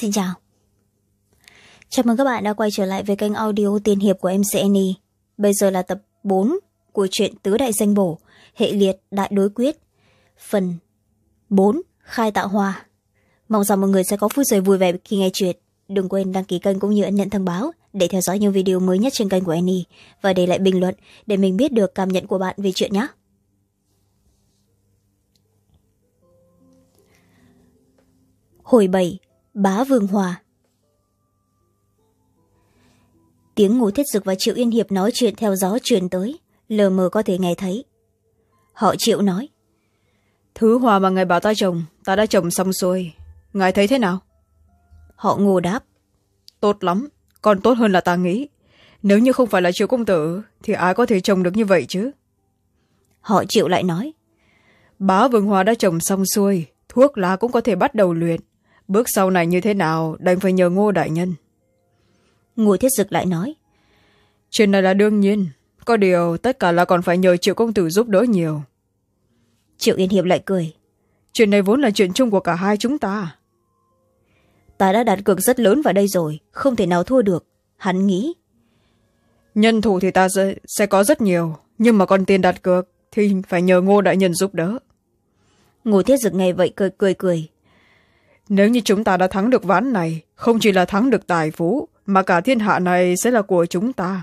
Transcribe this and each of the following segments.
xin chào. Chào mừng các bạn đã quay trở lại với kênh audio tiên hiệp của mc annie bây giờ là tập bốn của truyện tứ đại danh bổ, hệ liệt đại đối quyết, phần bốn, khai tạo hoa. Mong rằng mọi người sẽ có phút giây vui vẻ khi nghe chuyện. Đừng quên đăng ký kênh cũng như ấn nhận thông báo để theo dõi những video mới nhất trên kênh của annie và để lại bình luận để mình biết được cảm nhận của bạn về chuyện nhé. Hồi bảy bá vương hòa. Tiếng ngô thiết dực và triệu yên hiệp nói chuyện theo gió truyền tới lờ mờ có thể nghe thấy. Họ triệu nói thứ hoa mà ngài bảo ta trồng ta đã trồng xong xuôi ngài thấy thế nào? Họ ngô đáp tốt lắm còn tốt hơn là ta nghĩ. Nếu như không phải là triệu công tử thì ai có thể trồng được như vậy chứ? Họ triệu lại nói bá vương hoa đã trồng xong xuôi thuốc lá cũng có thể bắt đầu luyện bước sau này như thế nào đành phải nhờ ngô đại nhân. Ngô thiết dực lại nói. Chuyện này là đương nhiên có điều tất cả là còn phải nhờ triệu công tử giúp đỡ nhiều. Triệu yên hiệp lại cười. Chuyện này vốn là chuyện chung của cả hai chúng ta. Ta đã đặt cược rất lớn vào đây rồi không thể nào thua được hắn nghĩ. Nhân thủ thì ta sẽ, sẽ có rất nhiều nhưng mà còn tiền đặt cược thì phải nhờ ngô đại nhân giúp đỡ. Ngô thiết dực nghe vậy cười cười cười nếu như chúng ta đã thắng được ván này, không chỉ là thắng được tài phú, mà cả thiên hạ này sẽ là của chúng ta.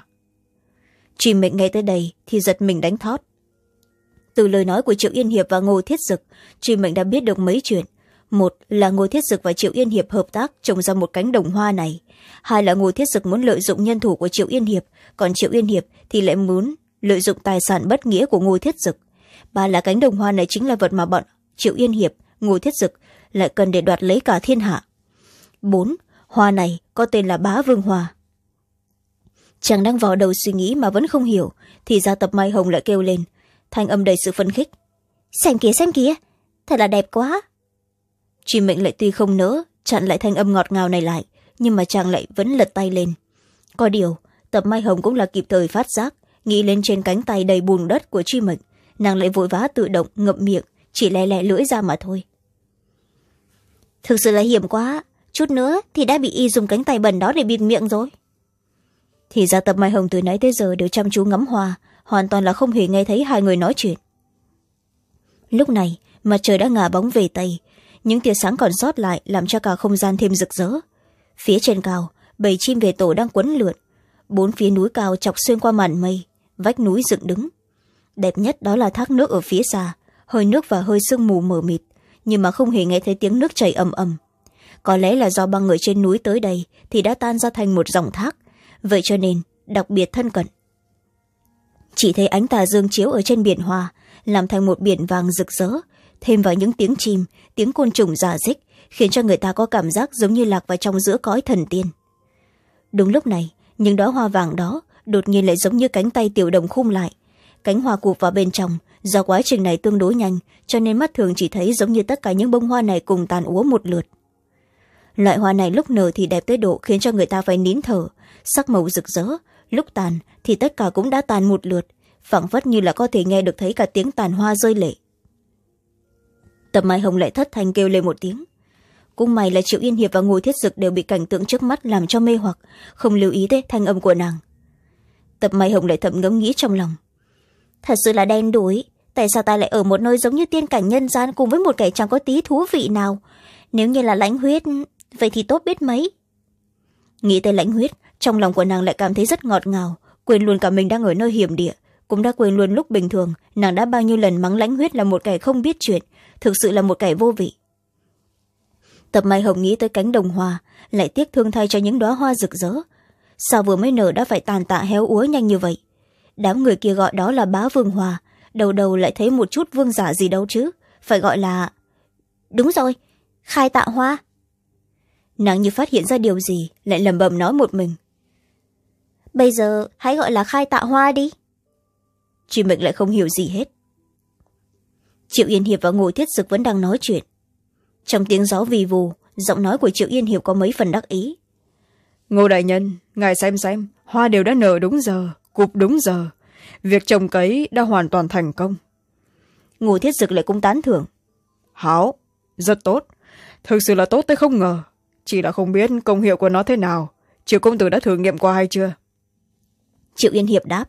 Chị mệnh nghe tới đây thì giật mình đánh thót. Từ lời nói của triệu yên hiệp và ngô thiết dực chị mệnh đã biết được mấy chuyện. Một là ngô thiết dực và triệu yên hiệp hợp tác trồng ra một cánh đồng hoa này. Hai là ngô thiết dực muốn lợi dụng nhân thủ của triệu yên hiệp, còn triệu yên hiệp thì lại muốn lợi dụng tài sản bất nghĩa của ngô thiết dực. Ba là cánh đồng hoa này chính là vật mà bọn triệu yên hiệp, ngô thiết dực lại cần để đoạt lấy cả thiên hạ. Bốn, hoa này có tên là bá vương hoa. Chàng đang vào đầu suy nghĩ mà vẫn không hiểu, thì ra tập mai hồng lại kêu lên, thanh âm đầy sự phấn khích. Xem kìa xem kìa, thật là đẹp quá. Chị mệnh lại tuy không nỡ, chặn lại thanh âm ngọt ngào này lại, nhưng mà chàng lại vẫn lật tay lên. Có điều, tập mai hồng cũng là kịp thời phát giác, nghĩ lên trên cánh tay đầy bùn đất của chi mệnh, nàng lại vội vã tự động ngậm miệng, chỉ lè lè lưỡi ra mà thôi thực sự là hiểm quá. Chút nữa thì đã bị y dùng cánh tay bẩn đó để bịt miệng rồi. Thì ra tập mai hồng từ nãy tới giờ đều chăm chú ngắm hoa, hoàn toàn là không hề nghe thấy hai người nói chuyện. Lúc này, mặt trời đã ngả bóng về tây, những tia sáng còn sót lại làm cho cả không gian thêm rực rỡ. Phía trên cao bầy chim về tổ đang quấn lượn, bốn phía núi cao chọc xuyên qua màn mây, vách núi dựng đứng. Đẹp nhất đó là thác nước ở phía xa, hơi nước và hơi sương mù mờ mịt nhưng mà không hề nghe thấy tiếng nước chảy ầm ầm. Có lẽ là do băng người trên núi tới đây thì đã tan ra thành một dòng thác. Vậy cho nên, đặc biệt thân cận. Chỉ thấy ánh tà dương chiếu ở trên biển hoa, làm thành một biển vàng rực rỡ. Thêm vào những tiếng chim, tiếng côn trùng giả dích, khiến cho người ta có cảm giác giống như lạc vào trong giữa cõi thần tiên. Đúng lúc này, những đóa hoa vàng đó đột nhiên lại giống như cánh tay tiểu đồng khung lại. Cánh hoa cụp vào bên trong do quá trình này tương đối nhanh, cho nên mắt thường chỉ thấy giống như tất cả những bông hoa này cùng tàn úa một lượt. Loại hoa này lúc nở thì đẹp tới độ khiến cho người ta phải nín thở, sắc màu rực rỡ. Lúc tàn thì tất cả cũng đã tàn một lượt, phảng phất như là có thể nghe được thấy cả tiếng tàn hoa rơi lệ. Tập mai hồng lại thất thanh kêu lên một tiếng. Cũng may là triệu yên hiệp và ngồi thiết dực đều bị cảnh tượng trước mắt làm cho mê hoặc, không lưu ý tới thanh âm của nàng. Tập mai hồng lại thầm ngẫm nghĩ trong lòng. Thật sự là đen đủi tại sao ta lại ở một nơi giống như tiên cảnh nhân gian cùng với một kẻ chẳng có tí thú vị nào? Nếu như là lãnh huyết, vậy thì tốt biết mấy? Nghĩ tới lãnh huyết, trong lòng của nàng lại cảm thấy rất ngọt ngào, quên luôn cả mình đang ở nơi hiểm địa, cũng đã quên luôn lúc bình thường, nàng đã bao nhiêu lần mắng lãnh huyết là một kẻ không biết chuyện, thực sự là một kẻ vô vị. Tập mai hồng nghĩ tới cánh đồng hoa, lại tiếc thương thay cho những đóa hoa rực rỡ. Sao vừa mới nở đã phải tàn tạ héo úa nhanh như vậy? Đám người kia gọi đó là bá vương hoa đầu đầu lại thấy một chút vương giả gì đâu chứ. Phải gọi là, đúng rồi, khai tạ hoa. Nàng như phát hiện ra điều gì, lại lẩm bẩm nói một mình. Bây giờ hãy gọi là khai tạ hoa đi. Chị mệnh lại không hiểu gì hết. Triệu yên hiệp và ngô thiết dực vẫn đang nói chuyện. Trong tiếng gió vì vù, giọng nói của triệu yên hiệp có mấy phần đắc ý. Ngô đại nhân, ngài xem xem, hoa đều đã nở đúng giờ, cụp đúng giờ việc trồng cấy đã hoàn toàn thành công. Ngô thiết dực lại cũng tán thưởng. Hảo rất tốt. Thực sự là tốt tới không ngờ. Chỉ là không biết công hiệu của nó thế nào. Triệu công tử đã thử nghiệm qua hay chưa? Triệu yên hiệp đáp.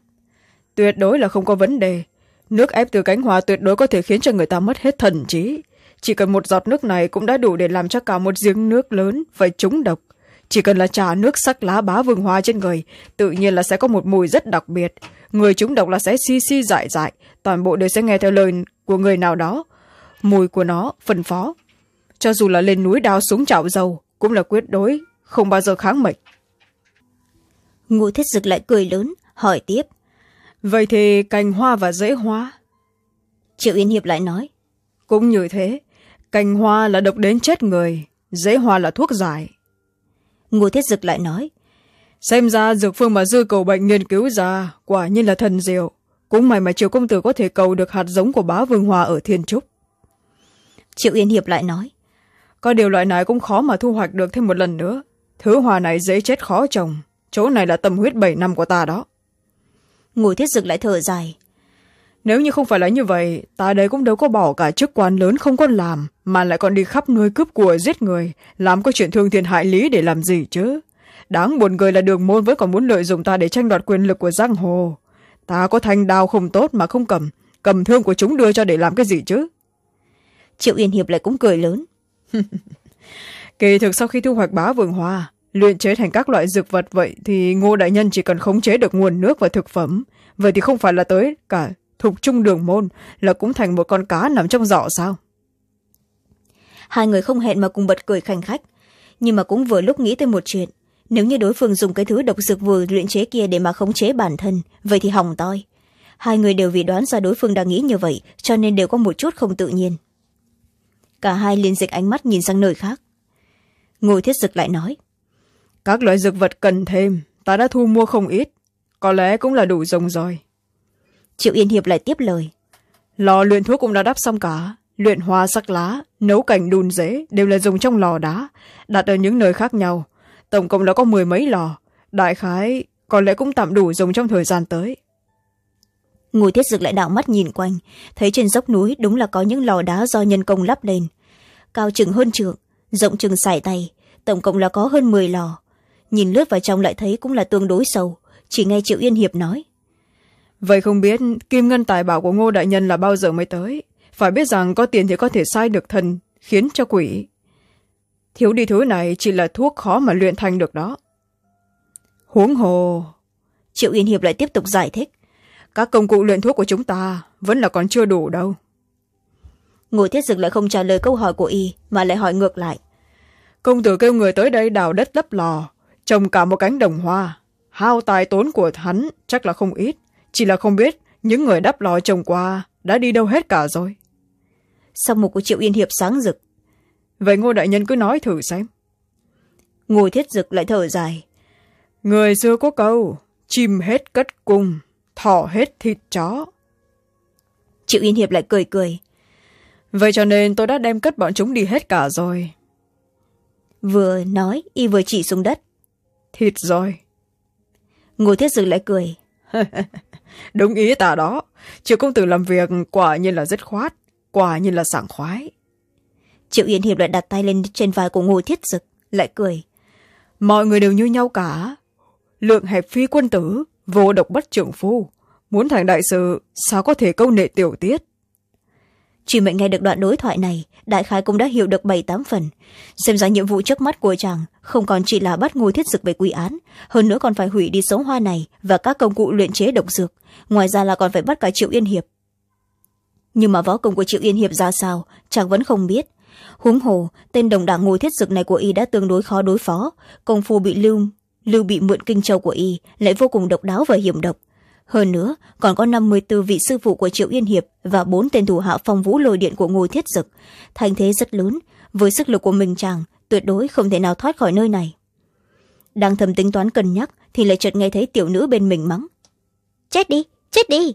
Tuyệt đối là không có vấn đề. Nước ép từ cánh hoa tuyệt đối có thể khiến cho người ta mất hết thần trí. Chỉ cần một giọt nước này cũng đã đủ để làm cho cả một giếng nước lớn phải trúng độc. Chỉ cần là trà nước sắc lá bá vương hoa trên người tự nhiên là sẽ có một mùi rất đặc biệt người trúng độc là sẽ si si dại dại toàn bộ đều sẽ nghe theo lời của người nào đó. Mùi của nó phân phó. Cho dù là lên núi đao súng chảo dầu cũng là quyết đối không bao giờ kháng mệnh. Ngô thiết dực lại cười lớn hỏi tiếp. Vậy thì cành hoa và rễ hoa? Triệu yên hiệp lại nói. Cũng như thế cành hoa là độc đến chết người rễ hoa là thuốc giải. Ngô thiết dực lại nói xem ra dược phương mà dư cầu bệnh nghiên cứu ra quả nhiên là thần diệu. Cũng may mà triệu công tử có thể cầu được hạt giống của bá vương hoa ở thiên trúc. Triệu yên hiệp lại nói có điều loại này cũng khó mà thu hoạch được thêm một lần nữa. Thứ hoa này dễ chết khó trồng chỗ này là tâm huyết bảy năm của ta đó. Ngồi thiết dực lại thở dài nếu như không phải là như vậy ta đây cũng đâu có bỏ cả chức quan lớn không có làm mà lại còn đi khắp nơi cướp của giết người. Làm có chuyện thương thiên hại lý để làm gì chứ đáng buồn cười là đường môn vẫn còn muốn lợi dụng ta để tranh đoạt quyền lực của giang hồ. Ta có thanh đao không tốt mà không cầm cầm thương của chúng đưa cho để làm cái gì chứ? Triệu yên hiệp lại cũng cười lớn. Kỳ thực sau khi thu hoạch bá vườn hoa luyện chế thành các loại dược vật vậy thì ngô đại nhân chỉ cần khống chế được nguồn nước và thực phẩm. Vậy thì không phải là tới cả thục trung đường môn là cũng thành một con cá nằm trong giỏ sao? Hai người không hẹn mà cùng bật cười khanh khách nhưng mà cũng vừa lúc nghĩ tới một chuyện nếu như đối phương dùng cái thứ độc dược vừa luyện chế kia để mà khống chế bản thân vậy thì hỏng toi. Hai người đều vì đoán ra đối phương đang nghĩ như vậy cho nên đều có một chút không tự nhiên. Cả hai liên dịch ánh mắt nhìn sang nơi khác. Ngồi thiết dực lại nói các loại dược vật cần thêm ta đã thu mua không ít có lẽ cũng là đủ dùng rồi. Triệu yên hiệp lại tiếp lời lò luyện thuốc cũng đã đắp xong cả luyện hoa sắc lá nấu cảnh đun dễ đều là dùng trong lò đá đặt ở những nơi khác nhau tổng cộng đã có mười mấy lò. Đại khái có lẽ cũng tạm đủ dùng trong thời gian tới. Ngồi thiết dực lại đạo mắt nhìn quanh thấy trên dốc núi đúng là có những lò đá do nhân công lắp lên. Cao chừng hơn trượng rộng chừng sải tay tổng cộng là có hơn mười lò. Nhìn lướt vào trong lại thấy cũng là tương đối sâu chỉ nghe triệu yên hiệp nói. Vậy không biết kim ngân tài bảo của ngô đại nhân là bao giờ mới tới? Phải biết rằng có tiền thì có thể sai được thần khiến cho quỷ thiếu đi thứ này chỉ là thuốc khó mà luyện thành được đó. Huống hồ. Triệu yên hiệp lại tiếp tục giải thích. Các công cụ luyện thuốc của chúng ta vẫn là còn chưa đủ đâu. Ngô thiết dực lại không trả lời câu hỏi của y mà lại hỏi ngược lại. Công tử kêu người tới đây đào đất lấp lò trồng cả một cánh đồng hoa. Hao tài tốn của hắn chắc là không ít chỉ là không biết những người đắp lò trồng qua đã đi đâu hết cả rồi. Sau một của triệu yên hiệp sáng rực vậy ngô đại nhân cứ nói thử xem. Ngô thiết dực lại thở dài. Người xưa có câu chim hết cất cung thỏ hết thịt chó. Triệu yên hiệp lại cười cười. Vậy cho nên tôi đã đem cất bọn chúng đi hết cả rồi. Vừa nói y vừa chỉ xuống đất. Thịt rồi. Ngô thiết dực lại cười. đúng ý ta đó. Triệu công tử làm việc quả nhiên là rất khoát quả nhiên là sảng khoái triệu yên hiệp lại đặt tay lên trên vai của ngô thiết dực lại cười. Mọi người đều như nhau cả. Lượng hẹp phi quân tử vô độc bất trưởng phu. Muốn thành đại sự sao có thể câu nệ tiểu tiết? Chỉ mệnh nghe được đoạn đối thoại này đại khái cũng đã hiểu được bảy tám phần. Xem ra nhiệm vụ trước mắt của chàng không còn chỉ là bắt ngôi thiết dực về quy án hơn nữa còn phải hủy đi sống hoa này và các công cụ luyện chế độc dược ngoài ra là còn phải bắt cả triệu yên hiệp. Nhưng mà võ công của triệu yên hiệp ra sao chàng vẫn không biết huống hồ tên đồng đảng ngôi thiết dực này của y đã tương đối khó đối phó. Công phu bị lưu lưu bị mượn kinh châu của y lại vô cùng độc đáo và hiểm độc. Hơn nữa còn có năm mươi bốn vị sư phụ của triệu yên hiệp và bốn tên thủ hạ phong vũ lôi điện của ngô thiết dực. Thành thế rất lớn với sức lực của mình chàng tuyệt đối không thể nào thoát khỏi nơi này. Đang thầm tính toán cân nhắc thì lại chợt nghe thấy tiểu nữ bên mình mắng. Chết đi chết đi!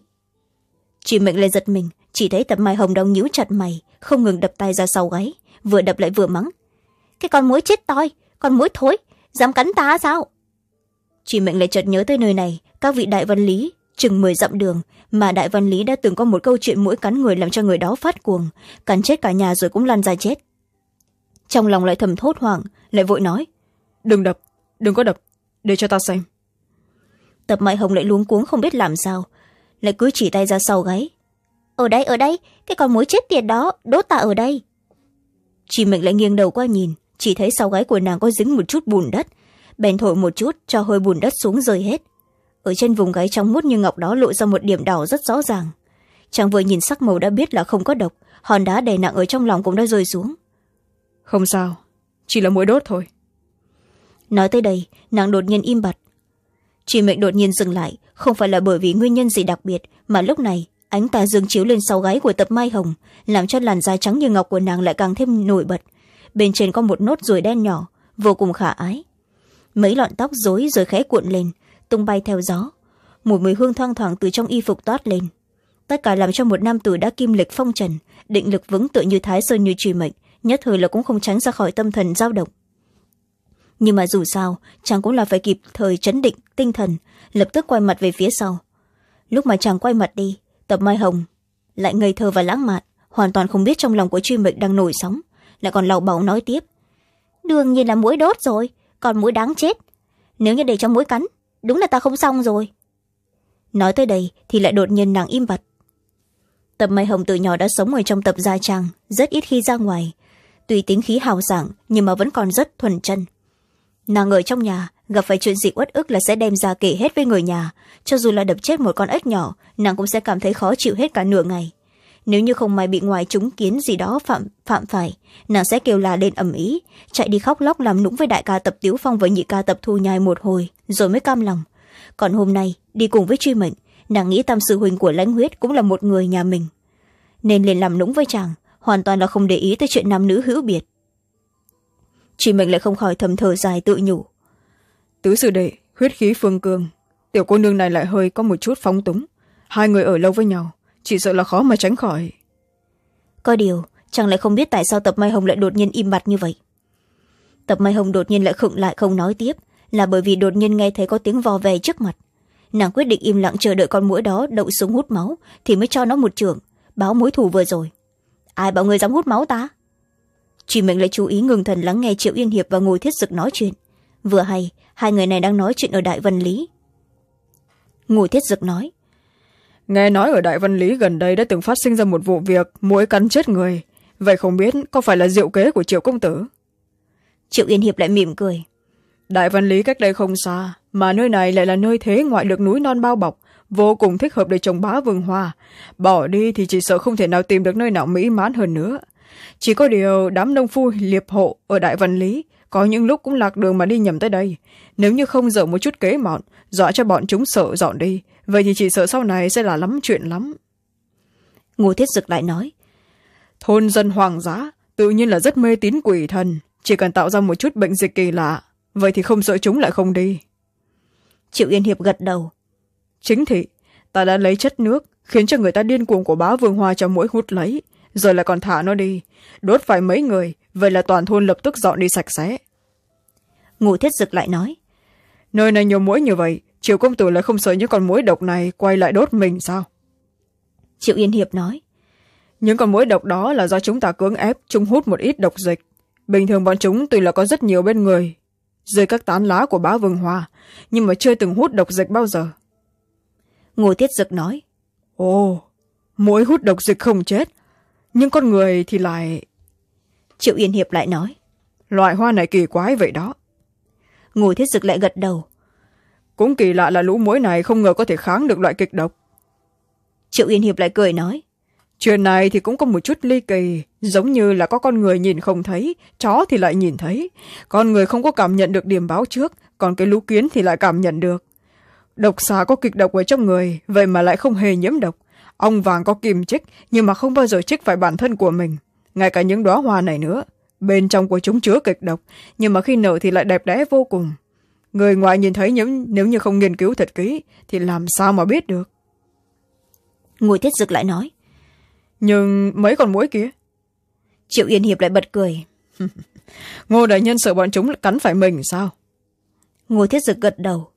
Chị mệnh lại giật mình chỉ thấy tập mai hồng đong nhíu chặt mày không ngừng đập tay ra sau gáy vừa đập lại vừa mắng. Cái con mối chết toi, con mối thối, dám cắn ta sao? Chị mệnh lại chợt nhớ tới nơi này, các vị đại văn lý, chừng mười dặm đường, mà đại văn lý đã từng có một câu chuyện mũi cắn người làm cho người đó phát cuồng, cắn chết cả nhà rồi cũng lăn ra chết. Trong lòng lại thầm thốt hoảng, lại vội nói, đừng đập, đừng có đập, để cho ta xem. Tập mai hồng lại luống cuống không biết làm sao, lại cứ chỉ tay ra sau gáy. Ở đây ở đây, cái con mối chết tiệt đó, đốt ta ở đây chị mệnh lại nghiêng đầu qua nhìn chỉ thấy sau gáy của nàng có dính một chút bùn đất. Bèn thổi một chút cho hơi bùn đất xuống rơi hết. Ở trên vùng gáy trong mút như ngọc đó lộ ra một điểm đỏ rất rõ ràng. Chàng vừa nhìn sắc màu đã biết là không có độc hòn đá đè nặng ở trong lòng cũng đã rơi xuống. Không sao chỉ là mũi đốt thôi. Nói tới đây nàng đột nhiên im bặt. Chị mệnh đột nhiên dừng lại không phải là bởi vì nguyên nhân gì đặc biệt mà lúc này ánh tà dương chiếu lên sau gáy của tập mai hồng, làm cho làn da trắng như ngọc của nàng lại càng thêm nổi bật. Bên trên có một nốt ruồi đen nhỏ, vô cùng khả ái. Mấy lọn tóc rối rồi khẽ cuộn lên, tung bay theo gió. Một mùi hương thoang thoảng từ trong y phục toát lên. Tất cả làm cho một nam tử đã kim lịch phong trần, định lực vững tự như thái sơn như trì mệnh, nhất thời là cũng không tránh ra khỏi tâm thần dao động. Nhưng mà dù sao, chàng cũng là phải kịp thời chấn định tinh thần, lập tức quay mặt về phía sau. Lúc mà chàng quay mặt đi tập mai hồng. Lại ngây thơ và lãng mạn, hoàn toàn không biết trong lòng của truy mệnh đang nổi sóng. Lại còn lầu bầu nói tiếp. Đương nhiên là mũi đốt rồi, còn mũi đáng chết. Nếu như để cho mũi cắn, đúng là ta không xong rồi. Nói tới đây thì lại đột nhiên nàng im bặt. Tập mai hồng từ nhỏ đã sống ở trong tập gia trang, rất ít khi ra ngoài. Tuy tính khí hào sảng, nhưng mà vẫn còn rất thuần chân nàng ở trong nhà, gặp phải chuyện gì uất ức là sẽ đem ra kể hết với người nhà. Cho dù là đập chết một con ếch nhỏ, nàng cũng sẽ cảm thấy khó chịu hết cả nửa ngày. Nếu như không may bị ngoài chúng kiến gì đó phạm phạm phải, nàng sẽ kêu là lên ầm ĩ, chạy đi khóc lóc làm nũng với đại ca tập tiếu phong và nhị ca tập thu nhai một hồi, rồi mới cam lòng. Còn hôm nay, đi cùng với truy mệnh, nàng nghĩ tam sư huynh của lãnh huyết cũng là một người nhà mình. Nên liền làm nũng với chàng, hoàn toàn là không để ý tới chuyện nam nữ hữu biệt truy mệnh lại không khỏi thầm thở dài tự nhủ. Tứ sư đệ huyết khí phương cương tiểu cô nương này lại hơi có một chút phóng túng. Hai người ở lâu với nhau chỉ sợ là khó mà tránh khỏi. Có điều chàng lại không biết tại sao tập mai hồng lại đột nhiên im bặt như vậy? Tập mai hồng đột nhiên lại khựng lại không nói tiếp là bởi vì đột nhiên nghe thấy có tiếng vò về trước mặt. Nàng quyết định im lặng chờ đợi con mũi đó đậu súng hút máu thì mới cho nó một trường báo mối thù vừa rồi. Ai bảo người dám hút máu ta chị mệnh lại chú ý ngừng thần lắng nghe triệu yên hiệp và ngồi thiết dực nói chuyện. Vừa hay hai người này đang nói chuyện ở đại vân lý. Ngồi thiết dực nói nghe nói ở đại văn lý gần đây đã từng phát sinh ra một vụ việc mũi cắn chết người. Vậy không biết có phải là diệu kế của triệu công tử? Triệu yên hiệp lại mỉm cười. Đại văn lý cách đây không xa mà nơi này lại là nơi thế ngoại được núi non bao bọc vô cùng thích hợp để trồng bá vườn hoa. Bỏ đi thì chỉ sợ không thể nào tìm được nơi nào mỹ mãn hơn nữa chỉ có điều đám nông phu liệp hộ ở đại văn lý có những lúc cũng lạc đường mà đi nhầm tới đây. Nếu như không dở một chút kế mọn dọa cho bọn chúng sợ dọn đi. Vậy thì chỉ sợ sau này sẽ là lắm chuyện lắm. Ngô thiết dực lại nói thôn dân hoàng giá tự nhiên là rất mê tín quỷ thần. Chỉ cần tạo ra một chút bệnh dịch kỳ lạ vậy thì không sợ chúng lại không đi. Triệu yên hiệp gật đầu. Chính thị ta đã lấy chất nước khiến cho người ta điên cuồng của bá vương hoa cho mỗi hút lấy rồi lại còn thả nó đi. Đốt phải mấy người vậy là toàn thôn lập tức dọn đi sạch sẽ. Ngô thiết dực lại nói nơi này nhiều mũi như vậy triệu công tử lại không sợ những con mũi độc này quay lại đốt mình sao? Triệu yên hiệp nói những con mũi độc đó là do chúng ta cưỡng ép chúng hút một ít độc dịch. Bình thường bọn chúng tuy là có rất nhiều bên người dưới các tán lá của bá vương hoa nhưng mà chưa từng hút độc dịch bao giờ. Ngô thiết dực nói ồ mũi hút độc dịch không chết nhưng con người thì lại triệu yên hiệp lại nói. Loại hoa này kỳ quái vậy đó. Ngô thiết dực lại gật đầu. Cũng kỳ lạ là lũ muối này không ngờ có thể kháng được loại kịch độc. Triệu yên hiệp lại cười nói. Chuyện này thì cũng có một chút ly kỳ giống như là có con người nhìn không thấy chó thì lại nhìn thấy. Con người không có cảm nhận được điểm báo trước còn cái lũ kiến thì lại cảm nhận được. Độc xà có kịch độc ở trong người vậy mà lại không hề nhiễm độc ong vàng có kim chích nhưng mà không bao giờ chích phải bản thân của mình. Ngay cả những đóa hoa này nữa bên trong của chúng chứa kịch độc nhưng mà khi nở thì lại đẹp đẽ vô cùng. Người ngoài nhìn thấy nếu, nếu như không nghiên cứu thật kỹ thì làm sao mà biết được? Ngồi thiết dực lại nói. Nhưng mấy con mũi kia? Triệu yên hiệp lại bật cười. Ngô đại nhân sợ bọn chúng cắn phải mình sao? Ngô thiết dực gật đầu.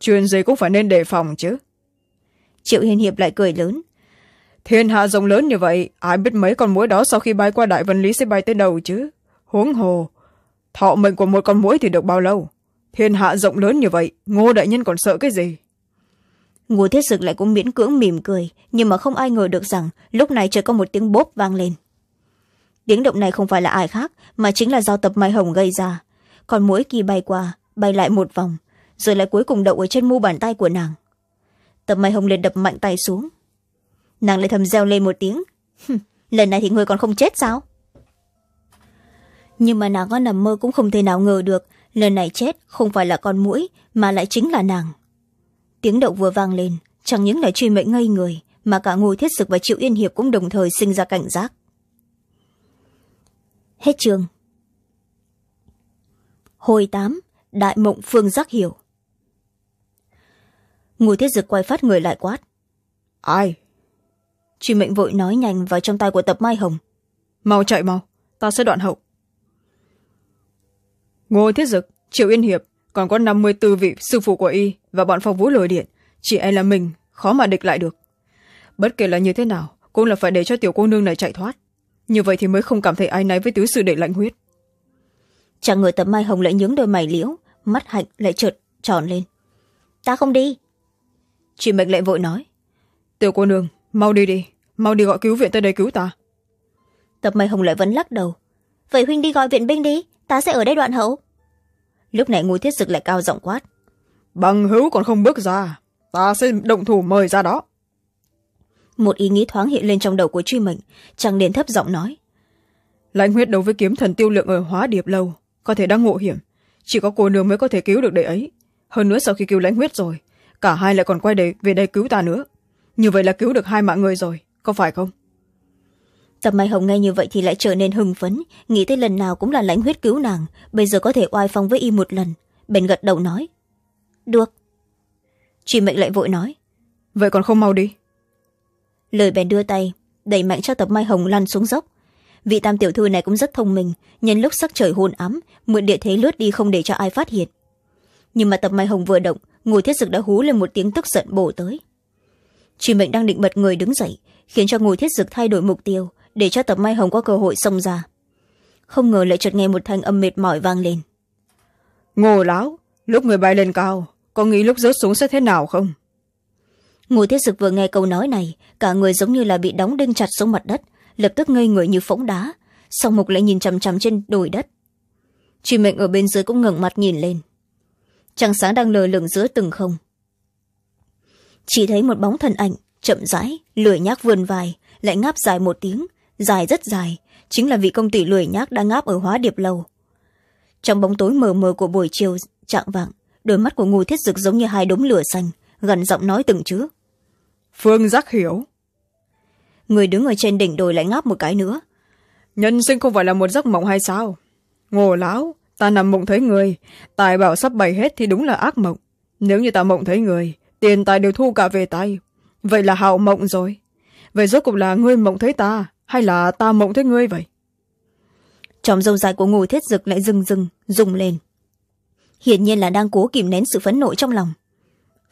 Chuyện gì cũng phải nên đề phòng chứ. Triệu yên hiệp lại cười lớn thiên hạ rộng lớn như vậy, ai biết mấy con mũi đó sau khi bay qua đại vân lý sẽ bay tới đầu chứ? Huống hồ, thọ mệnh của một con mũi thì được bao lâu? Thiên hạ rộng lớn như vậy, ngô đại nhân còn sợ cái gì? Ngô thiết dực lại cũng miễn cưỡng mỉm cười, nhưng mà không ai ngờ được rằng lúc này chợt có một tiếng bốp vang lên. Tiếng động này không phải là ai khác, mà chính là do tập mai hồng gây ra. Còn mũi kỳ bay qua, bay lại một vòng, rồi lại cuối cùng đậu ở trên mu bàn tay của nàng. Tập mai hồng liền đập mạnh tay xuống nàng lại thầm reo lên một tiếng. Lần này thì người còn không chết sao? Nhưng mà nàng có nằm mơ cũng không thể nào ngờ được, lần này chết không phải là con mũi, mà lại chính là nàng. Tiếng động vừa vang lên, chẳng những là truy mệnh ngây người, mà cả ngô thiết sực và triệu yên hiệp cũng đồng thời sinh ra cảnh giác. Hết trường hồi tám, đại mộng phương giác hiểu. Ngô thiết dực quay phát người lại quát. Ai? Truy mệnh vội nói nhanh vào trong tay của tập mai hồng. Mau chạy mau ta sẽ đoạn hậu. Ngô thiết dực triệu yên hiệp còn có năm mươi tư vị sư phụ của y và bọn phong vũ lồi điện chỉ e là mình khó mà địch lại được. Bất kể là như thế nào cũng là phải để cho tiểu cô nương này chạy thoát. Như vậy thì mới không cảm thấy ai náy với tứ sư đệ lạnh huyết. Chẳng ngờ tập mai hồng lại nhướng đôi mày liễu mắt hạnh lại trượt tròn lên. Ta không đi. Chị mệnh lại vội nói. Tiểu cô nương mau đi đi mau đi gọi cứu viện tới đây cứu ta. Tập mai hồng lại vẫn lắc đầu. Vậy huynh đi gọi viện binh đi ta sẽ ở đây đoạn hậu. Lúc này ngô thiết dực lại cao giọng quát. Bằng hữu còn không bước ra ta sẽ động thủ mời ra đó. Một ý nghĩ thoáng hiện lên trong đầu của truy mệnh chàng liền thấp giọng nói. Lãnh huyết đấu với kiếm thần tiêu lượng ở hóa điệp lâu có thể đang ngộ hiểm. Chỉ có cô nương mới có thể cứu được đệ ấy. Hơn nữa sau khi cứu lãnh huyết rồi cả hai lại còn quay đây về đây cứu ta nữa như vậy là cứu được hai mạng người rồi có phải không? Tập mai hồng nghe như vậy thì lại trở nên hưng phấn nghĩ tới lần nào cũng là lãnh huyết cứu nàng bây giờ có thể oai phong với y một lần. Bèn gật đầu nói được. Chị mệnh lại vội nói vậy còn không mau đi. Lời bèn đưa tay đẩy mạnh cho tập mai hồng lăn xuống dốc. Vị tam tiểu thư này cũng rất thông minh nhân lúc sắc trời hôn ám mượn địa thế lướt đi không để cho ai phát hiện. Nhưng mà tập mai hồng vừa động ngồi thiết dực đã hú lên một tiếng tức giận bổ tới chị mệnh đang định bật người đứng dậy khiến cho ngồi thiết dực thay đổi mục tiêu để cho tập mai hồng có cơ hội xông ra. Không ngờ lại chợt nghe một thanh âm mệt mỏi vang lên. Ngô láo lúc người bay lên cao có nghĩ lúc rớt xuống sẽ thế nào không? Ngô thiết dực vừa nghe câu nói này cả người giống như là bị đóng đinh chặt xuống mặt đất lập tức ngây người như phỗng đá song mục lại nhìn chằm chằm trên đồi đất. Truy mệnh ở bên dưới cũng ngẩng mặt nhìn lên. Trăng sáng đang lờ lửng giữa từng không chỉ thấy một bóng thần ảnh chậm rãi lười nhác vươn vai lại ngáp dài một tiếng dài rất dài chính là vị công tỷ lười nhác đang ngáp ở hóa điệp lâu trong bóng tối mờ mờ của buổi chiều trạng vạng đôi mắt của ngô thiết dực giống như hai đống lửa xanh gần giọng nói từng chữ. Phương giác hiểu. Người đứng ở trên đỉnh đồi lại ngáp một cái nữa. Nhân sinh không phải là một giấc mộng hay sao? Ngô lão ta nằm mộng thấy người tài bảo sắp bày hết thì đúng là ác mộng. Nếu như ta mộng thấy người tiền tài đều thu cả về tay. Vậy là hào mộng rồi. Vậy rốt cuộc là ngươi mộng thấy ta hay là ta mộng thấy ngươi vậy? Trong dâu dài của ngô thiết dực lại rừng rừng rung lên. Hiển nhiên là đang cố kìm nén sự phẫn nộ trong lòng.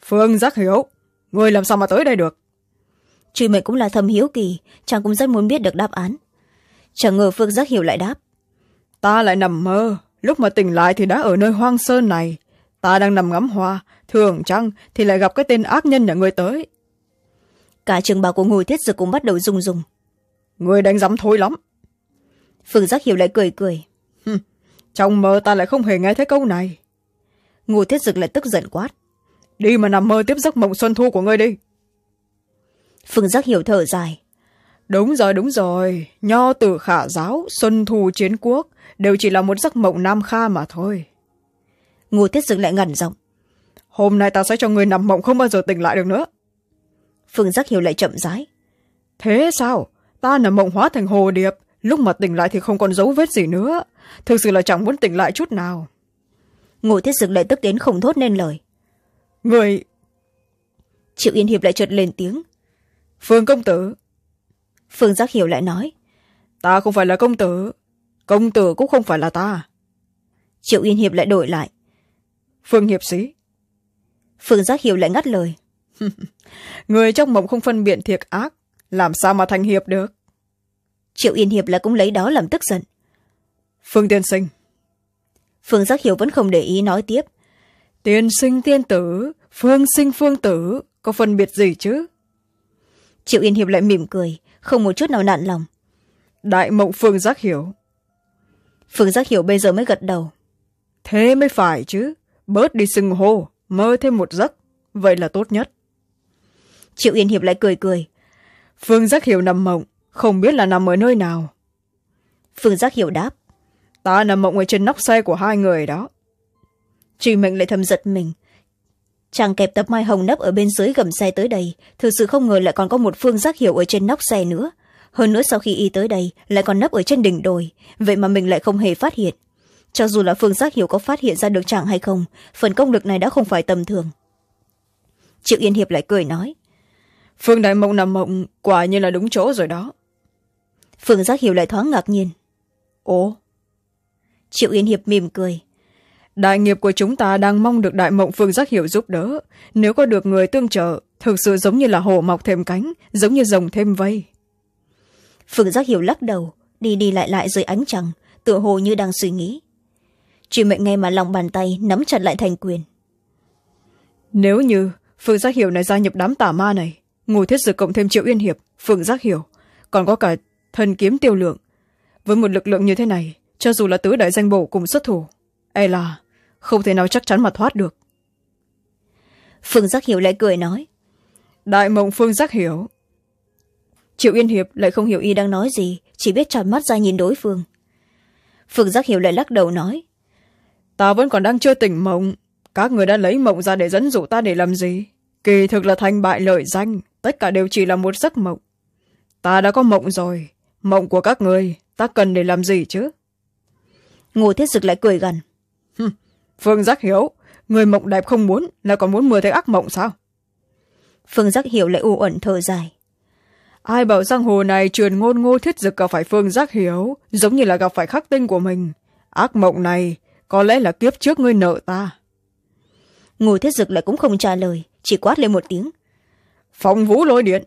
Phương giác hiểu ngươi làm sao mà tới đây được? Truy mệnh cũng là thầm hiếu kỳ chàng cũng rất muốn biết được đáp án. Chẳng ngờ phương giác hiểu lại đáp. Ta lại nằm mơ lúc mà tỉnh lại thì đã ở nơi hoang sơn này. Ta đang nằm ngắm hoa thường chăng thì lại gặp cái tên ác nhân nhà ngươi tới? Cả trường bào của ngồi thiết dực cũng bắt đầu rung rung. Ngươi đánh giám thối lắm. Phương giác hiểu lại cười cười. Trong mơ ta lại không hề nghe thấy câu này. Ngô thiết dực lại tức giận quát. Đi mà nằm mơ tiếp giấc mộng xuân thu của ngươi đi. Phương giác hiểu thở dài. Đúng rồi đúng rồi. Nho tử khả giáo xuân thu chiến quốc đều chỉ là một giấc mộng nam kha mà thôi. Ngô thiết dực lại ngẩn giọng hôm nay ta sẽ cho người nằm mộng không bao giờ tỉnh lại được nữa. Phương giác hiểu lại chậm rãi. Thế sao? Ta nằm mộng hóa thành hồ điệp. Lúc mà tỉnh lại thì không còn dấu vết gì nữa. Thực sự là chẳng muốn tỉnh lại chút nào. Ngô thiết dực lại tức đến không thốt nên lời. Người triệu yên hiệp lại chợt lên tiếng. Phương công tử. Phương giác hiểu lại nói. Ta không phải là công tử. Công tử cũng không phải là ta. Triệu yên hiệp lại đổi lại. Phương hiệp sĩ phương giác hiểu lại ngắt lời. Người trong mộng không phân biện thiệt ác làm sao mà thành hiệp được? Triệu yên hiệp lại cũng lấy đó làm tức giận. Phương tiên sinh. Phương giác hiểu vẫn không để ý nói tiếp. Tiên sinh tiên tử phương sinh phương tử có phân biệt gì chứ? Triệu yên hiệp lại mỉm cười không một chút nào nản lòng. Đại mộng phương giác hiểu phương giác hiểu bây giờ mới gật đầu. Thế mới phải chứ bớt đi sừng hô mơ thêm một giấc vậy là tốt nhất. Triệu yên hiệp lại cười cười. Phương giác hiểu nằm mộng không biết là nằm ở nơi nào. Phương giác hiểu đáp. Ta nằm mộng ở trên nóc xe của hai người đó. Truy mệnh lại thầm giật mình. Chàng kẹp tập mai hồng nấp ở bên dưới gầm xe tới đây thực sự không ngờ lại còn có một phương giác hiểu ở trên nóc xe nữa. Hơn nữa sau khi y tới đây lại còn nấp ở trên đỉnh đồi. Vậy mà mình lại không hề phát hiện cho dù là phương giác hiểu có phát hiện ra được chàng hay không phần công lực này đã không phải tầm thường. Triệu yên hiệp lại cười nói phương đại mộng nằm mộng quả như là đúng chỗ rồi đó. Phương giác hiểu lại thoáng ngạc nhiên. Ồ. Triệu yên hiệp mỉm cười. Đại nghiệp của chúng ta đang mong được đại mộng phương giác hiểu giúp đỡ. Nếu có được người tương trợ thực sự giống như là hổ mọc thêm cánh giống như rồng thêm vây. Phương giác hiểu lắc đầu đi đi lại lại dưới ánh trăng tựa hồ như đang suy nghĩ truy mệnh ngay mà lòng bàn tay nắm chặt lại thành quyền. Nếu như phương giác hiểu này gia nhập đám tà ma này ngồi thiết dực cộng thêm triệu yên hiệp phương giác hiểu còn có cả thần kiếm tiêu lượng với một lực lượng như thế này cho dù là tứ đại danh bổ cùng xuất thủ e là không thể nào chắc chắn mà thoát được. Phương giác hiểu lại cười nói đại mộng phương giác hiểu. Triệu yên hiệp lại không hiểu y đang nói gì chỉ biết tròn mắt ra nhìn đối phương. Phương giác hiểu lại lắc đầu nói ta vẫn còn đang chưa tỉnh mộng. Các người đã lấy mộng ra để dẫn dụ ta để làm gì? Kỳ thực là thành bại lợi danh. Tất cả đều chỉ là một giấc mộng. Ta đã có mộng rồi. Mộng của các người ta cần để làm gì chứ? Ngô thiết dực lại cười gần. Phương giác hiểu người mộng đẹp không muốn là còn muốn mưa thấy ác mộng sao? Phương giác hiểu lại u uẩn thở dài. Ai bảo giang hồ này truyền ngôn ngô thiết dực gặp phải phương giác hiểu giống như là gặp phải khắc tinh của mình. Ác mộng này có lẽ là kiếp trước ngươi nợ ta. Ngô thiết dực lại cũng không trả lời chỉ quát lên một tiếng. Phong vũ lôi điện.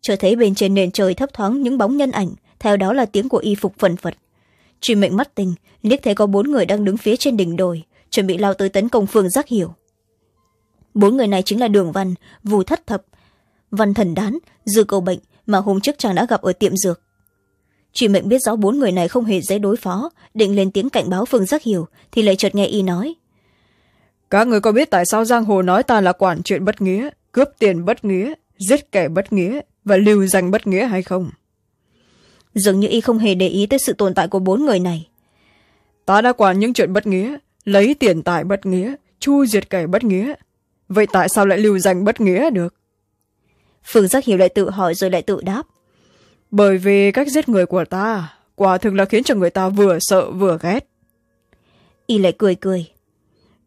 Chờ thấy bên trên nền trời thấp thoáng những bóng nhân ảnh theo đó là tiếng của y phục phần phật. Truy mệnh mắt tình liếc thấy có bốn người đang đứng phía trên đỉnh đồi chuẩn bị lao tới tấn công phương giác hiểu. Bốn người này chính là đường văn vù thất thập văn thần đán dư cầu bệnh mà hôm trước chàng đã gặp ở tiệm dược truy mệnh biết rõ bốn người này không hề dễ đối phó. Định lên tiếng cảnh báo phương giác hiểu thì lại chợt nghe y nói. Các người có biết tại sao giang hồ nói ta là quản chuyện bất nghĩa cướp tiền bất nghĩa giết kẻ bất nghĩa và lưu danh bất nghĩa hay không? Dường như y không hề để ý tới sự tồn tại của bốn người này. Ta đã quản những chuyện bất nghĩa lấy tiền tài bất nghĩa chu diệt kẻ bất nghĩa. Vậy tại sao lại lưu danh bất nghĩa được? Phương giác hiểu lại tự hỏi rồi lại tự đáp bởi vì cách giết người của ta quả thực là khiến cho người ta vừa sợ vừa ghét. Y lại cười cười.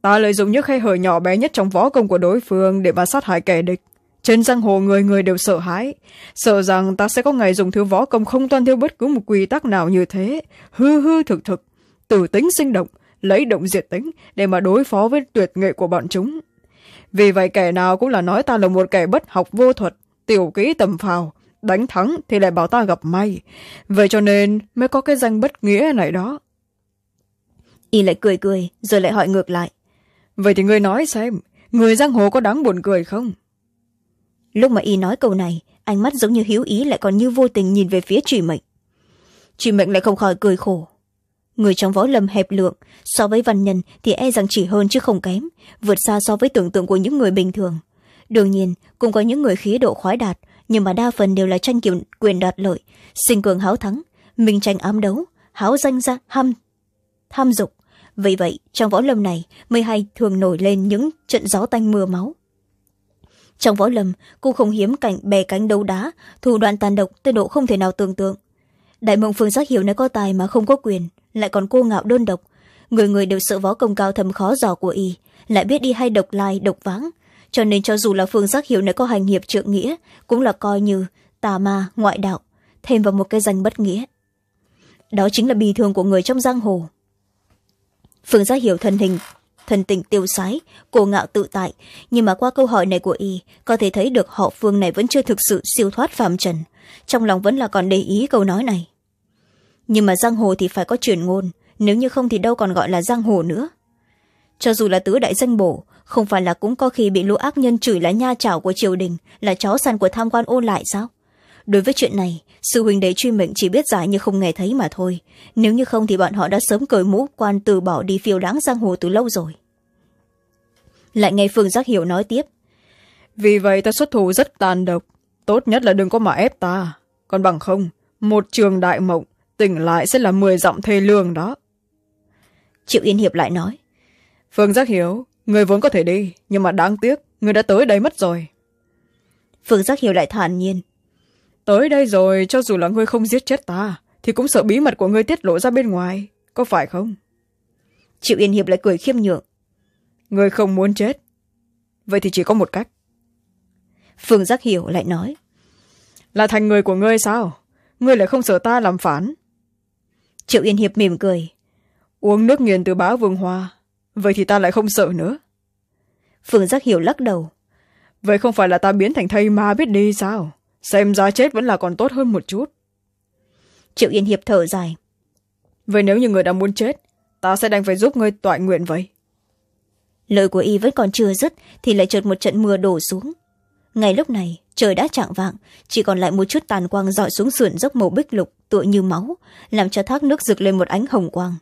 Ta lợi dụng những khe hở nhỏ bé nhất trong võ công của đối phương để mà sát hại kẻ địch. Trên giang hồ người người đều sợ hãi. Sợ rằng ta sẽ có ngày dùng thứ võ công không toan theo bất cứ một quy tắc nào như thế. Hư hư thực thực. Tử tính sinh động lấy động diệt tính để mà đối phó với tuyệt nghệ của bọn chúng. Vì vậy kẻ nào cũng là nói ta là một kẻ bất học vô thuật tiểu kỹ tầm phào đánh thắng thì lại bảo ta gặp may. Vậy cho nên mới có cái danh bất nghĩa này đó. Y lại cười cười rồi lại hỏi ngược lại. Vậy thì ngươi nói xem người giang hồ có đáng buồn cười không? Lúc mà y nói câu này ánh mắt giống như hiếu ý lại còn như vô tình nhìn về phía truy mệnh. Truy mệnh lại không khỏi cười khổ. Người trong võ lâm hẹp lượng so với văn nhân thì e rằng chỉ hơn chứ không kém vượt xa so với tưởng tượng của những người bình thường. Đương nhiên cũng có những người khí độ khoái đạt nhưng mà đa phần đều là tranh kiểu quyền đoạt lợi. Sinh cường háo thắng, minh tranh ám đấu, háo danh ra ham, tham dục. Vì vậy, trong võ lâm này mới hay thường nổi lên những trận gió tanh mưa máu. Trong võ lâm cũng không hiếm cảnh bè cánh đấu đá, thủ đoạn tàn độc tới độ không thể nào tưởng tượng. Đại mộng phương giác hiểu này có tài mà không có quyền, lại còn cô ngạo đơn độc. Người người đều sợ võ công cao thầm khó dò của y, lại biết đi hay độc lai, độc váng cho nên cho dù là phương giác hiểu này có hành hiệp trượng nghĩa, cũng là coi như tà ma, ngoại đạo, thêm vào một cái danh bất nghĩa. Đó chính là bì thường của người trong giang hồ. Phương giác hiểu thân hình thần tình tiêu sái cổ ngạo tự tại, nhưng mà qua câu hỏi này của y, có thể thấy được họ phương này vẫn chưa thực sự siêu thoát phàm trần. Trong lòng vẫn là còn để ý câu nói này. Nhưng mà giang hồ thì phải có truyền ngôn, nếu như không thì đâu còn gọi là giang hồ nữa. Cho dù là tứ đại danh bổ không phải là cũng có khi bị lũ ác nhân chửi là nha chảo của triều đình là chó săn của tham quan ôn lại sao? Đối với chuyện này sư huynh đệ truy mệnh chỉ biết giải như không nghe thấy mà thôi. Nếu như không thì bọn họ đã sớm cởi mũ quan từ bỏ đi phiêu đáng giang hồ từ lâu rồi. Lại nghe phương giác hiểu nói tiếp. Vì vậy ta xuất thủ rất tàn độc. Tốt nhất là đừng có mà ép ta. Còn bằng không một trường đại mộng tỉnh lại sẽ là mười dặm thê lương đó. Triệu yên hiệp lại nói. Phương giác hiểu người vốn có thể đi nhưng mà đáng tiếc người đã tới đây mất rồi. Phương giác hiểu lại thản nhiên. Tới đây rồi cho dù là ngươi không giết chết ta thì cũng sợ bí mật của ngươi tiết lộ ra bên ngoài có phải không? Triệu yên hiệp lại cười khiêm nhượng. Ngươi không muốn chết. Vậy thì chỉ có một cách. Phương giác hiểu lại nói. Là thành người của ngươi sao? Ngươi lại không sợ ta làm phản? Triệu yên hiệp mỉm cười. Uống nước nghiền từ bá vương hoa vậy thì ta lại không sợ nữa. Phương giác hiểu lắc đầu. Vậy không phải là ta biến thành thây ma biết đi sao? Xem ra chết vẫn là còn tốt hơn một chút. Triệu yên hiệp thở dài. Vậy nếu như người đã muốn chết ta sẽ đành phải giúp ngươi toại nguyện vậy. Lời của y vẫn còn chưa dứt thì lại chợt một trận mưa đổ xuống. Ngay lúc này trời đã chạng vạng chỉ còn lại một chút tàn quang dọi xuống sườn dốc màu bích lục tựa như máu làm cho thác nước rực lên một ánh hồng quang.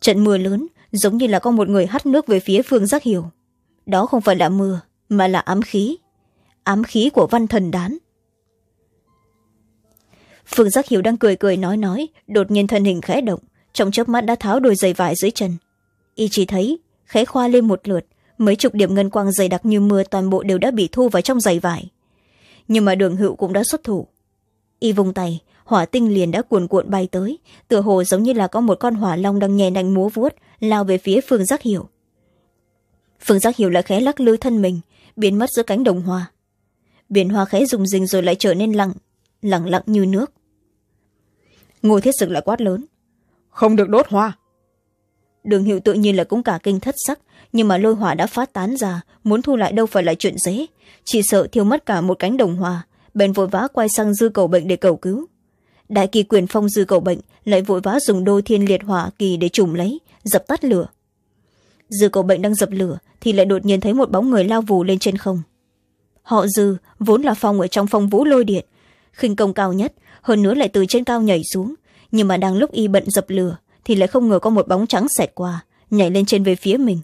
Trận mưa lớn giống như là có một người hắt nước về phía phương giác hiểu. Đó không phải là mưa, mà là ám khí. Ám khí của văn thần đán. Phương giác hiểu đang cười cười nói nói, đột nhiên thân hình khẽ động, trong chớp mắt đã tháo đôi giày vải dưới chân. Y chỉ thấy, khẽ khoa lên một lượt, mấy chục điểm ngân quang dày đặc như mưa toàn bộ đều đã bị thu vào trong giày vải. Nhưng mà đường hữu cũng đã xuất thủ y vùng tay hỏa tinh liền đã cuồn cuộn bay tới tựa hồ giống như là có một con hỏa long đang nhè nành múa vuốt lao về phía phương giác hiểu. Phương giác hiểu lại khẽ lắc lư thân mình biến mất giữa cánh đồng hoa. Biển hoa khẽ rùng rình rồi lại trở nên lặng lặng lặng như nước. Ngô thiết sực lại quát lớn. Không được đốt hoa. Đường hiệu tự nhiên là cũng cả kinh thất sắc nhưng mà lôi hỏa đã phát tán ra muốn thu lại đâu phải là chuyện dễ. Chỉ sợ thiêu mất cả một cánh đồng hoa bèn vội vã quay sang dư cầu bệnh để cầu cứu. Đại kỳ quyền phong dư cầu bệnh lại vội vã dùng đô thiên liệt hỏa kỳ để trùm lấy, dập tắt lửa. Dư cầu bệnh đang dập lửa thì lại đột nhiên thấy một bóng người lao vù lên trên không. Họ dư, vốn là phong ở trong phong vũ lôi điện, khinh công cao nhất, hơn nữa lại từ trên cao nhảy xuống, nhưng mà đang lúc y bận dập lửa thì lại không ngờ có một bóng trắng xẹt qua, nhảy lên trên về phía mình.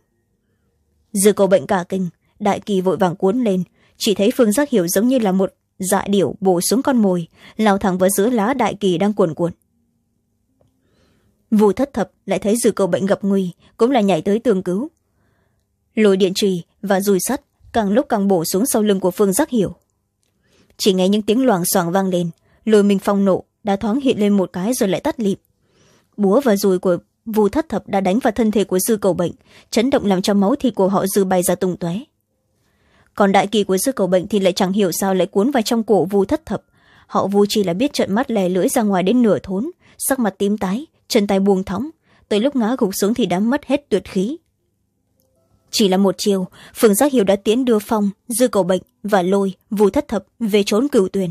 Dư cầu bệnh cả kinh, đại kỳ vội vàng cuốn lên, chỉ thấy phương giác hiểu giống như là một dạ điểu bổ xuống con mồi, lao thẳng vào giữa lá đại kỳ đang cuồn cuộn. Vù thất thập lại thấy dư cầu bệnh gặp nguy, cũng là nhảy tới tường cứu. Lồi điện trì và dùi sắt càng lúc càng bổ xuống sau lưng của phương giác hiểu. Chỉ nghe những tiếng loảng xoảng vang lên, lôi mình phong nộ đã thoáng hiện lên một cái rồi lại tắt lịm búa và dùi của vù thất thập đã đánh vào thân thể của dư cầu bệnh, chấn động làm cho máu thịt của họ dư bay ra tung tóe còn đại kỳ của dư cầu bệnh thì lại chẳng hiểu sao lại cuốn vào trong cổ vù thất thập. Họ vu chỉ là biết trận mắt lè lưỡi ra ngoài đến nửa thốn, sắc mặt tím tái, chân tay buông thõng. Tới lúc ngã gục xuống thì đã mất hết tuyệt khí. Chỉ là một chiều phường giác hiểu đã tiến đưa phong, dư cầu bệnh và lôi vù thất thập về trốn cửu tuyền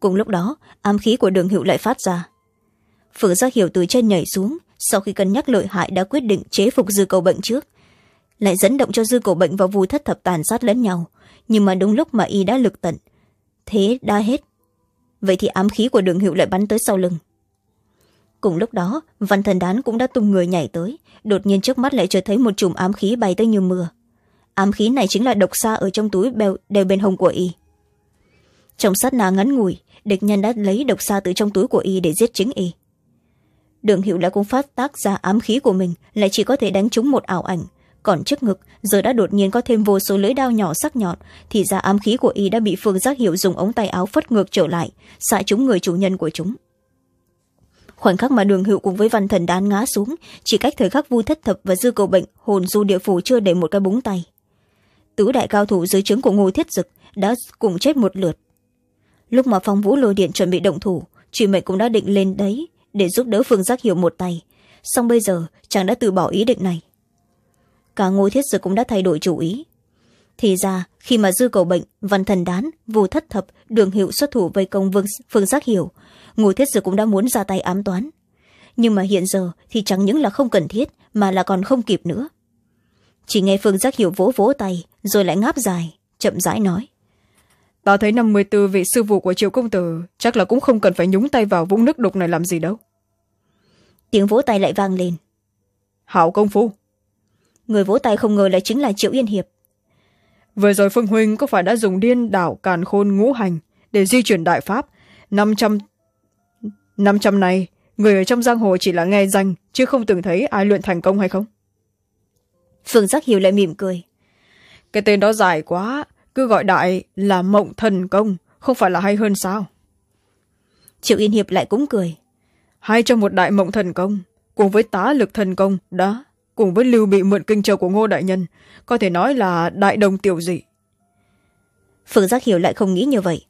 cùng lúc đó, ám khí của đường hiệu lại phát ra. Phượng giác hiểu từ trên nhảy xuống, sau khi cân nhắc lợi hại đã quyết định chế phục dư cầu bệnh trước lại dẫn động cho dư cổ bệnh và vù thất thập tàn sát lẫn nhau. Nhưng mà đúng lúc mà y đã lực tận, thế đã hết. Vậy thì ám khí của đường hiệu lại bắn tới sau lưng. Cùng lúc đó, văn thần đán cũng đã tung người nhảy tới, đột nhiên trước mắt lại chợt thấy một chùm ám khí bay tới như mưa. Ám khí này chính là độc xa ở trong túi bèo đều bên hông của y. Trong sát na ngắn ngủi, địch nhân đã lấy độc xa từ trong túi của y để giết chính y. Đường hiệu lại cũng phát tác ra ám khí của mình, lại chỉ có thể đánh trúng một ảo ảnh còn trước ngực, giờ đã đột nhiên có thêm vô số lưỡi đao nhỏ sắc nhọn, thì ra ám khí của y đã bị phương giác hiệu dùng ống tay áo phất ngược trở lại, xạ chúng người chủ nhân của chúng. Khoảnh khắc mà đường hiệu cùng với văn thần đán ngã xuống, chỉ cách thời khắc vui thất thập và dư cầu bệnh, hồn du địa phủ chưa đầy một cái búng tay. Tứ đại cao thủ dưới trướng của ngô thiết dực đã cùng chết một lượt. Lúc mà phong vũ lôi điện chuẩn bị động thủ chị mệnh cũng đã định lên đấy, để giúp đỡ phương giác hiệu một tay. Song bây giờ, chàng đã từ bỏ ý định này cả ngô thiết dực cũng đã thay đổi chủ ý. Thì ra khi mà dư cầu bệnh văn thần đán vù thất thập đường hiệu xuất thủ vây công vương, phương giác hiểu ngô thiết dực cũng đã muốn ra tay ám toán. Nhưng mà hiện giờ thì chẳng những là không cần thiết mà là còn không kịp nữa. Chỉ nghe phương giác hiểu vỗ vỗ tay rồi lại ngáp dài chậm rãi nói. Ta thấy năm mươi b vị sư phụ của triệu công tử chắc là cũng không cần phải nhúng tay vào vũng nước đục này làm gì đâu. Tiếng vỗ tay lại vang lên. Hảo công phu người vỗ tay không ngờ lại chính là triệu yên hiệp. Vừa rồi phương huynh có phải đã dùng điên đảo càn khôn ngũ hành để di chuyển đại pháp? Năm trăm năm trăm này người ở trong giang hồ chỉ là nghe danh chứ không từng thấy ai luyện thành công hay không? Phương giác hiểu lại mỉm cười. Cái tên đó dài quá cứ gọi đại là mộng thần công không phải là hay hơn sao? Triệu yên hiệp lại cũng cười. Hay trong một đại mộng thần công cùng với tá lực thần công đó cùng với lưu bị mượn kinh châu của ngô đại nhân có thể nói là đại đồng tiểu dị. Phương giác hiểu lại không nghĩ như vậy.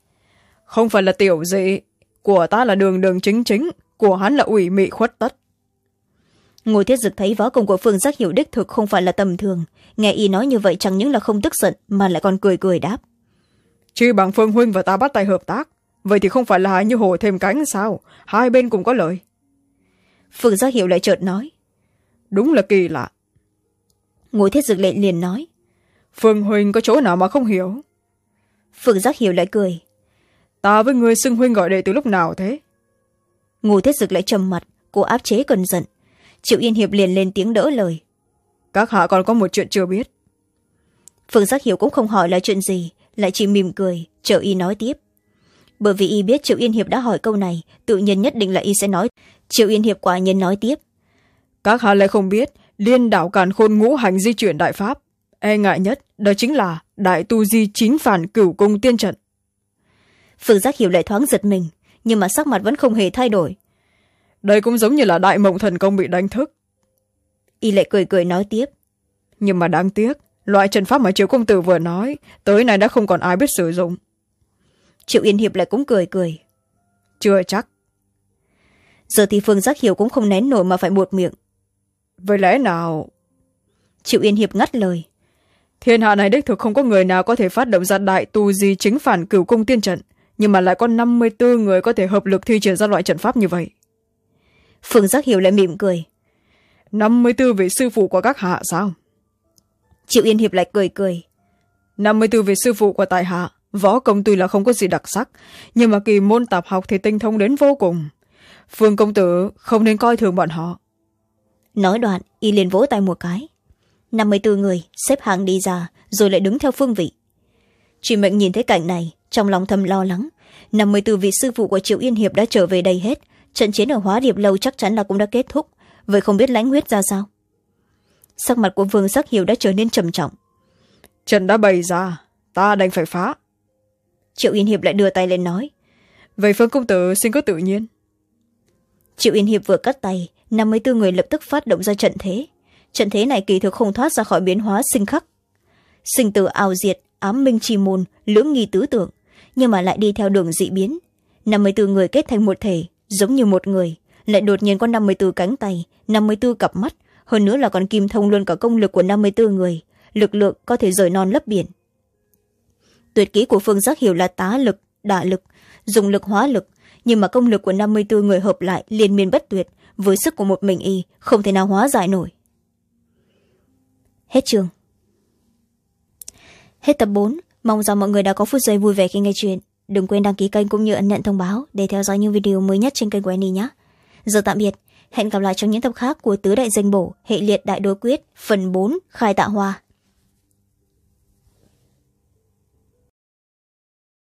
Không phải là tiểu dị của ta là đường đường chính chính của hắn là ủy mị khuất tất. Ngô thiết dực thấy võ công của phương giác hiểu đích thực không phải là tầm thường nghe y nói như vậy chẳng những là không tức giận mà lại còn cười cười đáp. Chứ bằng phương huynh và ta bắt tay hợp tác vậy thì không phải là như hồ thêm cánh sao? Hai bên cùng có lợi phương giác hiểu lại chợt nói đúng là kỳ lạ. Ngô thiết dực lệ liền nói. Phương huynh có chỗ nào mà không hiểu? Phương giác hiểu lại cười. Ta với người xưng huynh gọi đệ từ lúc nào thế? Ngô thiết dực lại trầm mặt cô áp chế cơn giận. Triệu yên hiệp liền lên tiếng đỡ lời. Các hạ còn có một chuyện chưa biết. Phương giác hiểu cũng không hỏi là chuyện gì lại chỉ mỉm cười chờ y nói tiếp. Bởi vì y biết triệu yên hiệp đã hỏi câu này tự nhiên nhất định là y sẽ nói. Triệu yên hiệp quả nhiên nói tiếp các hạ lại không biết liên đảo càn khôn ngũ hành di chuyển đại pháp. E ngại nhất đó chính là đại tu di chính phản cửu cung tiên trận. Phương giác hiểu lại thoáng giật mình nhưng mà sắc mặt vẫn không hề thay đổi. Đây cũng giống như là đại mộng thần công bị đánh thức. Y lại cười cười nói tiếp. Nhưng mà đáng tiếc loại trận pháp mà triệu công tử vừa nói tới nay đã không còn ai biết sử dụng. Triệu yên hiệp lại cũng cười cười. Chưa chắc. Giờ thì phương giác hiểu cũng không nén nổi mà phải buột miệng với lẽ nào? Triệu yên hiệp ngắt lời. Thiên hạ này đích thực không có người nào có thể phát động ra đại tu di chính phản cửu cung tiên trận nhưng mà lại có năm mươi bốn người có thể hợp lực thi triển ra loại trận pháp như vậy. Phương giác hiểu lại mỉm cười. năm mươi bốn vị sư phụ của các hạ sao? Triệu yên hiệp lại cười cười. năm mươi bốn vị sư phụ của tại hạ võ công tuy là không có gì đặc sắc nhưng mà kỳ môn tạp học thì tinh thông đến vô cùng. Phương công tử không nên coi thường bọn họ nói đoạn y liền vỗ tay một cái. Năm mươi bốn người xếp hàng đi ra rồi lại đứng theo phương vị. Chị mệnh nhìn thấy cảnh này trong lòng thầm lo lắng. Năm mươi bốn vị sư phụ của triệu yên hiệp đã trở về đây hết. Trận chiến ở hóa điệp lâu chắc chắn là cũng đã kết thúc. Vậy không biết lãnh huyết ra sao? Sắc mặt của vương sắc hiểu đã trở nên trầm trọng. Trận đã bày ra ta đành phải phá. Triệu yên hiệp lại đưa tay lên nói. Vậy phương công tử xin có tự nhiên. Triệu yên hiệp vừa cắt tay năm mươi bốn người lập tức phát động ra trận thế. Trận thế này kỳ thực không thoát ra khỏi biến hóa sinh khắc. Sinh tử ảo diệt, ám minh chi môn, lưỡng nghi tứ tưởng nhưng mà lại đi theo đường dị biến. Năm mươi bốn người kết thành một thể, giống như một người, lại đột nhiên có năm mươi bốn cánh tay, năm mươi bốn cặp mắt, hơn nữa là còn kim thông luôn cả công lực của năm mươi bốn người, lực lượng có thể rời non lấp biển. Tuyệt kỹ của phương giác hiểu là tá lực, đả lực, dùng lực hóa lực, nhưng mà công lực của năm mươi bốn người hợp lại liên miên bất tuyệt với sức của một mình y, không thể nào hóa giải nổi. Hết chương. Hết tập bốn. Mong rằng mọi người đã có phút giây vui vẻ khi nghe chuyện. Đừng quên đăng ký kênh cũng như ấn nhận thông báo để theo dõi những video mới nhất trên kênh của Annie nhé. Giờ tạm biệt. Hẹn gặp lại trong những tập khác của tứ đại danh bổ, hệ liệt đại đối quyết, phần bốn, khai tạ hoa.